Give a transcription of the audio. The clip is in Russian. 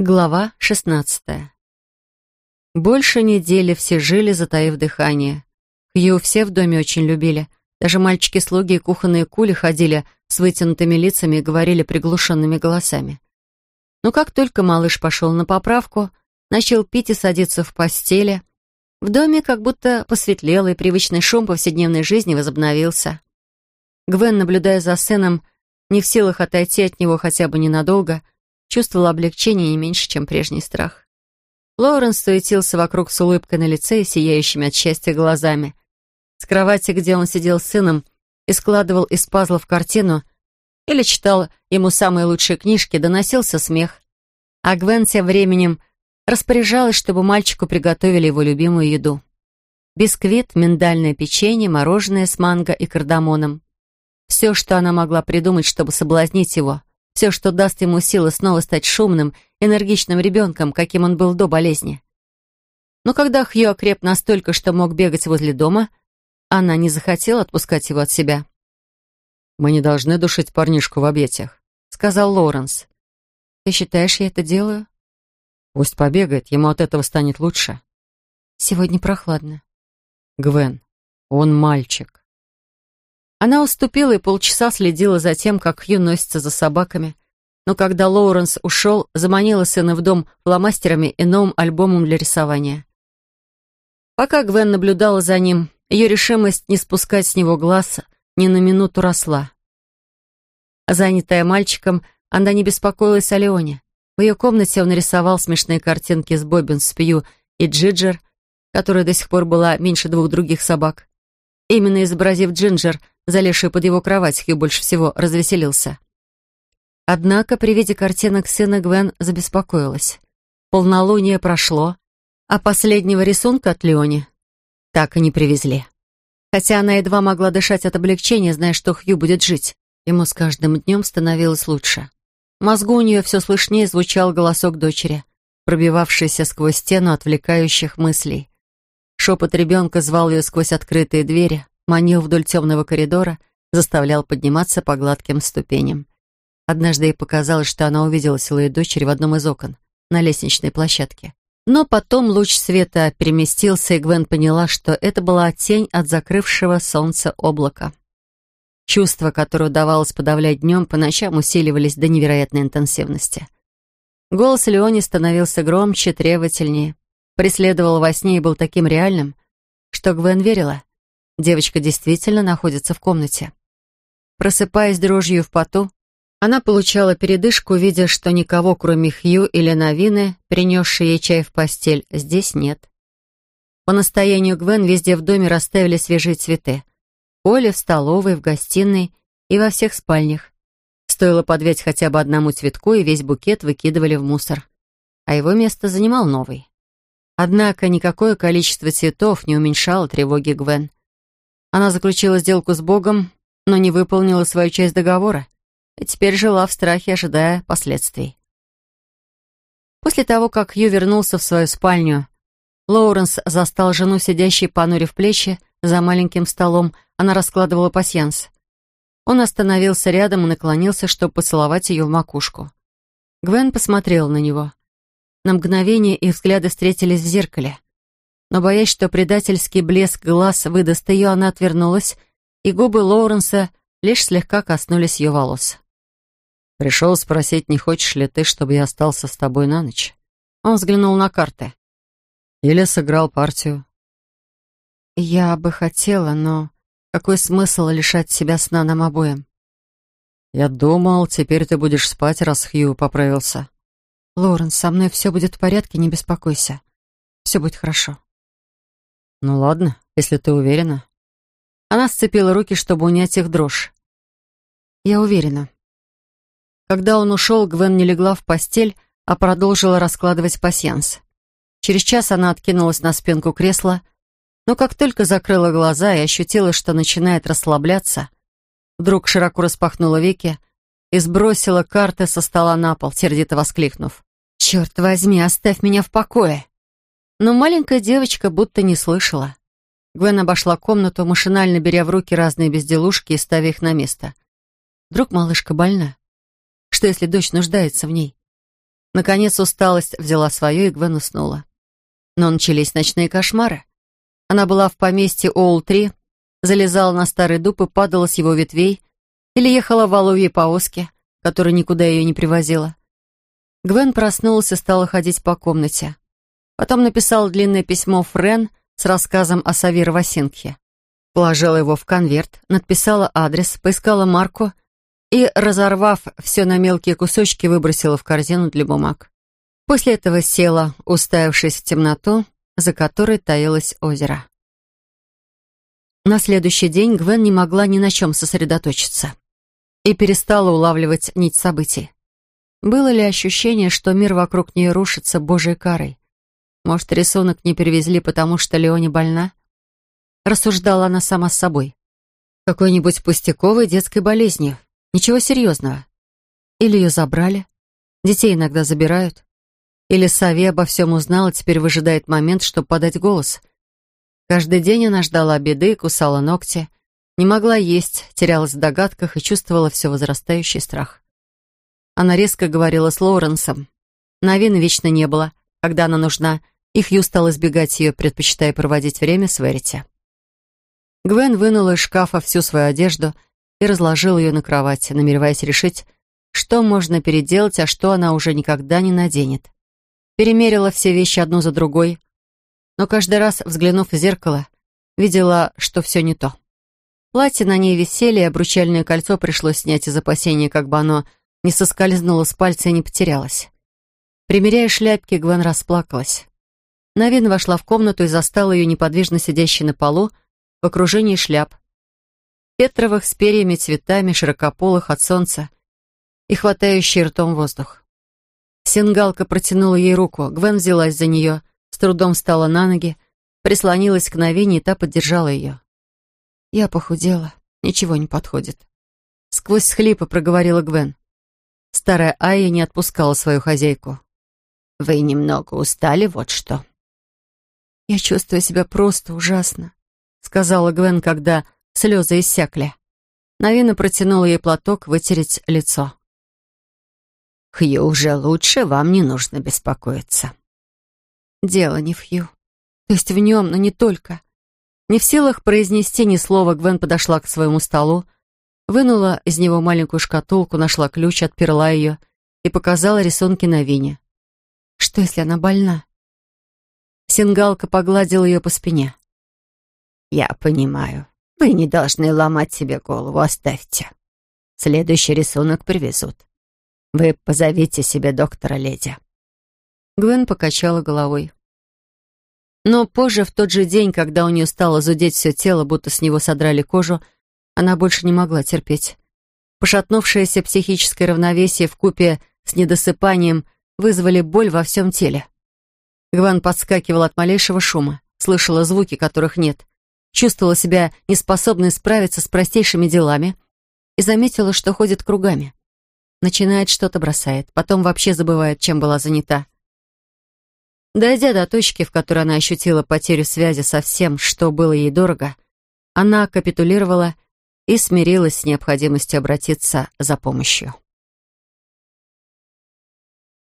Глава шестнадцатая. Больше недели все жили, затаив дыхание. Хью все в доме очень любили. Даже мальчики-слуги и кухонные кули ходили с вытянутыми лицами и говорили приглушенными голосами. Но как только малыш пошел на поправку, начал пить и садиться в постели, в доме как будто посветлело, и привычный шум повседневной жизни возобновился. Гвен, наблюдая за сыном, не в силах отойти от него хотя бы ненадолго, чувствовала облегчение не меньше, чем прежний страх. Лоуренс суетился вокруг с улыбкой на лице и сияющими от счастья глазами. С кровати, где он сидел с сыном и складывал из пазлов картину, или читал ему самые лучшие книжки, доносился смех. А Гвен тем временем распоряжалась, чтобы мальчику приготовили его любимую еду. Бисквит, миндальное печенье, мороженое с манго и кардамоном. Все, что она могла придумать, чтобы соблазнить его. Все, что даст ему силы снова стать шумным, энергичным ребенком, каким он был до болезни. Но когда Хью окреп настолько, что мог бегать возле дома, она не захотела отпускать его от себя. «Мы не должны душить парнишку в объятиях», — сказал Лоуренс. «Ты считаешь, я это делаю?» «Пусть побегает, ему от этого станет лучше». «Сегодня прохладно». «Гвен, он мальчик». Она уступила и полчаса следила за тем, как Хью носится за собаками. Но когда Лоуренс ушел, заманила сына в дом фломастерами и новым альбомом для рисования. Пока Гвен наблюдала за ним, ее решимость не спускать с него глаз ни на минуту росла. Занятая мальчиком, она не беспокоилась о Леоне. В ее комнате он рисовал смешные картинки с Боббин, Спью и Джиджер, которая до сих пор была меньше двух других собак. Именно изобразив Джинджер, залезшую под его кровать, Хью больше всего развеселился. Однако при виде картинок сына Гвен забеспокоилась. Полнолуние прошло, а последнего рисунка от Леони так и не привезли. Хотя она едва могла дышать от облегчения, зная, что Хью будет жить. Ему с каждым днем становилось лучше. В мозгу у нее все слышнее звучал голосок дочери, пробивавшийся сквозь стену отвлекающих мыслей. Шепот ребенка звал ее сквозь открытые двери, манил вдоль темного коридора, заставлял подниматься по гладким ступеням. Однажды ей показалось, что она увидела силуэт дочери в одном из окон, на лестничной площадке. Но потом луч света переместился, и Гвен поняла, что это была тень от закрывшего солнце облака. Чувства, которые удавалось подавлять днем, по ночам усиливались до невероятной интенсивности. Голос Леони становился громче, требовательнее. Преследовал во сне и был таким реальным, что Гвен верила. Девочка действительно находится в комнате. Просыпаясь дрожью в поту, она получала передышку, видя, что никого, кроме Хью или Новины, принесшей ей чай в постель, здесь нет. По настоянию Гвен везде в доме расставили свежие цветы. В поле, в столовой, в гостиной и во всех спальнях. Стоило подвять хотя бы одному цветку, и весь букет выкидывали в мусор. А его место занимал новый. Однако никакое количество цветов не уменьшало тревоги Гвен. Она заключила сделку с Богом, но не выполнила свою часть договора и теперь жила в страхе, ожидая последствий. После того, как Ю вернулся в свою спальню, Лоуренс застал жену, сидящей понурив плечи, за маленьким столом, она раскладывала пасьянс. Он остановился рядом и наклонился, чтобы поцеловать ее в макушку. Гвен посмотрел на него. На мгновение их взгляды встретились в зеркале. Но, боясь, что предательский блеск глаз выдаст ее, она отвернулась, и губы Лоуренса лишь слегка коснулись ее волос. «Пришел спросить, не хочешь ли ты, чтобы я остался с тобой на ночь?» Он взглянул на карты. «Или сыграл партию?» «Я бы хотела, но какой смысл лишать себя сна нам обоим?» «Я думал, теперь ты будешь спать, раз Хью поправился». «Лоренс, со мной все будет в порядке, не беспокойся. Все будет хорошо». «Ну ладно, если ты уверена». Она сцепила руки, чтобы унять их дрожь. «Я уверена». Когда он ушел, Гвен не легла в постель, а продолжила раскладывать пасьянс. Через час она откинулась на спинку кресла, но как только закрыла глаза и ощутила, что начинает расслабляться, вдруг широко распахнула веки и сбросила карты со стола на пол, сердито воскликнув. «Черт возьми, оставь меня в покое!» Но маленькая девочка будто не слышала. Гвен обошла комнату, машинально беря в руки разные безделушки и ставя их на место. Вдруг малышка больна? Что, если дочь нуждается в ней? Наконец усталость взяла свое, и Гвен уснула. Но начались ночные кошмары. Она была в поместье Оул-3, залезала на старый дуб и падала с его ветвей, или ехала в воловьей повозке, которая никуда ее не привозила. Гвен проснулась и стала ходить по комнате. Потом написала длинное письмо Френ с рассказом о Савир Васинхе. Положила его в конверт, надписала адрес, поискала марку и, разорвав все на мелкие кусочки, выбросила в корзину для бумаг. После этого села, уставившись в темноту, за которой таилось озеро. На следующий день Гвен не могла ни на чем сосредоточиться и перестала улавливать нить событий. Было ли ощущение, что мир вокруг нее рушится божьей карой? Может, рисунок не перевезли, потому что Леоне больна? Рассуждала она сама с собой. Какой-нибудь пустяковой детской болезнью. Ничего серьезного. Или ее забрали. Детей иногда забирают. Или Сави обо всем узнала, теперь выжидает момент, чтобы подать голос. Каждый день она ждала беды, кусала ногти. Не могла есть, терялась в догадках и чувствовала все возрастающий страх. Она резко говорила с Лоуренсом. Новин вечно не было, когда она нужна, и Хью стал избегать ее, предпочитая проводить время с Верити. Гвен вынула из шкафа всю свою одежду и разложила ее на кровати, намереваясь решить, что можно переделать, а что она уже никогда не наденет. Перемерила все вещи одну за другой, но каждый раз, взглянув в зеркало, видела, что все не то. Платье на ней висели, и обручальное кольцо пришлось снять из опасения, как бы оно не соскользнуло с пальца и не потерялось. Примеряя шляпки, Гвен расплакалась. Навин вошла в комнату и застала ее неподвижно сидящей на полу в окружении шляп. Петровых с перьями, цветами, широкополых от солнца и хватающий ртом воздух. Сингалка протянула ей руку, Гвен взялась за нее, с трудом встала на ноги, прислонилась к Навине, и та поддержала ее. «Я похудела, ничего не подходит». Сквозь схлипы проговорила Гвен. Старая Айя не отпускала свою хозяйку. «Вы немного устали, вот что». «Я чувствую себя просто ужасно», — сказала Гвен, когда слезы иссякли. Навина протянула ей платок вытереть лицо. «Хью уже лучше, вам не нужно беспокоиться». «Дело не в Хью. То есть в нем, но не только». Не в силах произнести ни слова, Гвен подошла к своему столу, вынула из него маленькую шкатулку, нашла ключ, отперла ее и показала рисунки на Вине. Что, если она больна? Сингалка погладила ее по спине. «Я понимаю. Вы не должны ломать себе голову, оставьте. Следующий рисунок привезут. Вы позовите себе доктора леди». Гвен покачала головой. Но позже, в тот же день, когда у нее стало зудеть все тело, будто с него содрали кожу, она больше не могла терпеть. Пошатнувшееся психическое равновесие в купе с недосыпанием вызвали боль во всем теле. Гван подскакивал от малейшего шума, слышала звуки, которых нет, чувствовала себя неспособной справиться с простейшими делами и заметила, что ходит кругами. Начинает что-то бросает, потом вообще забывает, чем была занята. Дойдя до точки, в которой она ощутила потерю связи со всем, что было ей дорого, она капитулировала и смирилась с необходимостью обратиться за помощью.